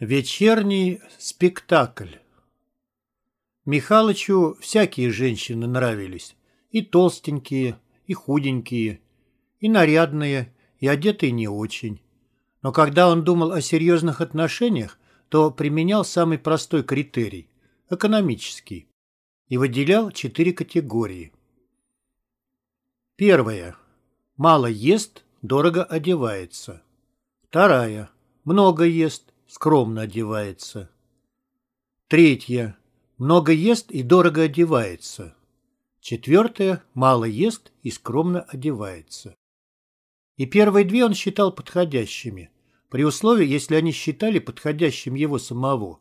Вечерний спектакль Михалычу всякие женщины нравились. И толстенькие, и худенькие, и нарядные, и одетые не очень. Но когда он думал о серьезных отношениях, то применял самый простой критерий – экономический, и выделял четыре категории. Первая – мало ест, дорого одевается. Вторая – много ест, скромно одевается. Третье. Много ест и дорого одевается. Четвертое. Мало ест и скромно одевается. И первые две он считал подходящими, при условии, если они считали подходящим его самого.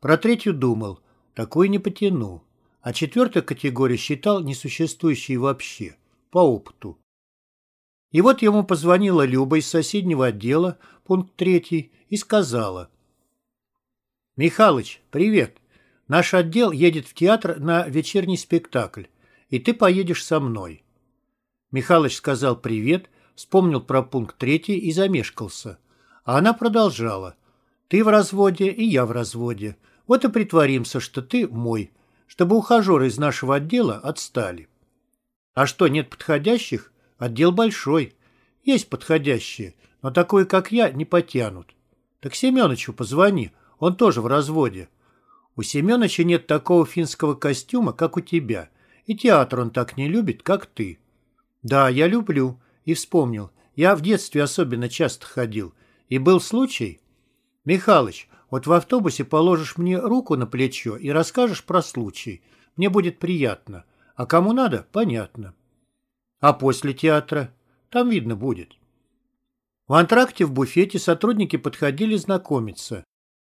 Про третью думал, такой не потяну. А четвертую категорию считал несуществующей вообще, по опыту. И вот ему позвонила Люба из соседнего отдела, пункт третий, и сказала. «Михалыч, привет. Наш отдел едет в театр на вечерний спектакль, и ты поедешь со мной». Михалыч сказал «привет», вспомнил про пункт третий и замешкался. А она продолжала. «Ты в разводе, и я в разводе. Вот и притворимся, что ты мой, чтобы ухажеры из нашего отдела отстали». «А что, нет подходящих? Отдел большой. Есть подходящие, но такой, как я, не потянут. Так Семеновичу позвони, он тоже в разводе. У Семеновича нет такого финского костюма, как у тебя, и театр он так не любит, как ты. Да, я люблю. И вспомнил. Я в детстве особенно часто ходил. И был случай... Михалыч, вот в автобусе положишь мне руку на плечо и расскажешь про случай. Мне будет приятно. А кому надо, понятно. А после театра? Там видно будет. В антракте в буфете сотрудники подходили знакомиться.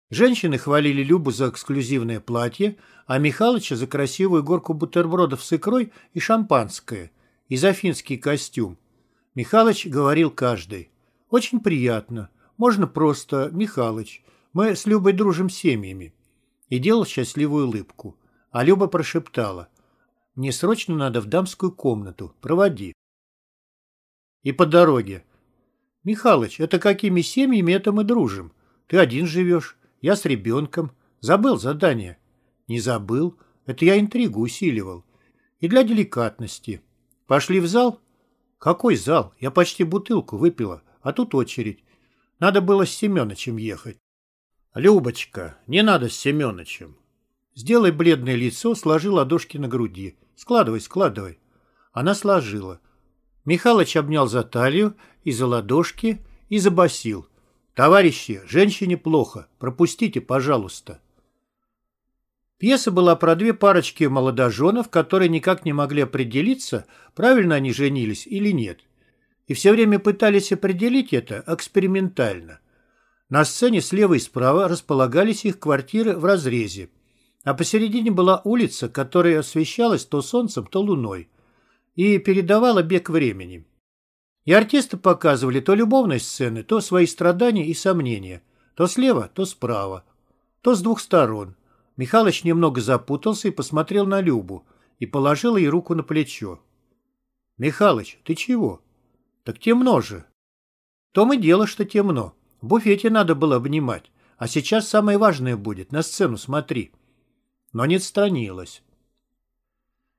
Женщины хвалили Любу за эксклюзивное платье, а Михалыча за красивую горку бутербродов с икрой и шампанское, и за финский костюм. Михалыч говорил каждый. «Очень приятно. Можно просто Михалыч. Мы с Любой дружим семьями». И делал счастливую улыбку. А Люба прошептала. Мне срочно надо в дамскую комнату. Проводи. И по дороге. Михалыч, это какими семьями это мы дружим? Ты один живешь, я с ребенком. Забыл задание? Не забыл. Это я интригу усиливал. И для деликатности. Пошли в зал? Какой зал? Я почти бутылку выпила, а тут очередь. Надо было с Семеновичем ехать. Любочка, не надо с Семеновичем. Сделай бледное лицо, сложи ладошки на груди. Складывай, складывай. Она сложила. Михалыч обнял за талию и за ладошки и забасил. «Товарищи, женщине плохо. Пропустите, пожалуйста». Пьеса была про две парочки молодоженов, которые никак не могли определиться, правильно они женились или нет. И все время пытались определить это экспериментально. На сцене слева и справа располагались их квартиры в разрезе а посередине была улица, которая освещалась то солнцем, то луной, и передавала бег времени. И артисты показывали то любовные сцены, то свои страдания и сомнения, то слева, то справа, то с двух сторон. Михалыч немного запутался и посмотрел на Любу и положил ей руку на плечо. «Михалыч, ты чего?» «Так темно же». «В том и дело, что темно. В буфете надо было обнимать. А сейчас самое важное будет. На сцену смотри» но не отстранилась.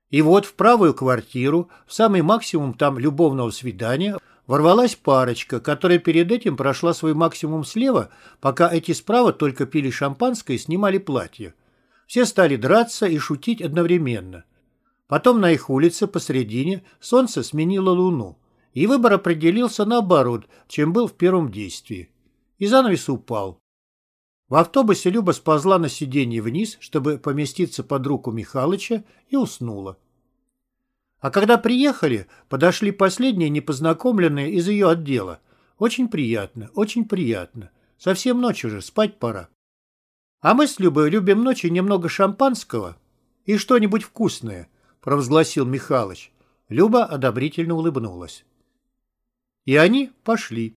И вот в правую квартиру, в самый максимум там любовного свидания, ворвалась парочка, которая перед этим прошла свой максимум слева, пока эти справа только пили шампанское и снимали платье. Все стали драться и шутить одновременно. Потом на их улице посредине солнце сменило луну, и выбор определился наоборот, чем был в первом действии. И занавес упал. В автобусе Люба сползла на сиденье вниз, чтобы поместиться под руку Михалыча, и уснула. А когда приехали, подошли последние непознакомленные из ее отдела. Очень приятно, очень приятно. Совсем ночь уже, спать пора. А мы с Любой любим ночью немного шампанского и что-нибудь вкусное, провозгласил Михалыч. Люба одобрительно улыбнулась. И они пошли.